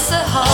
It's a hard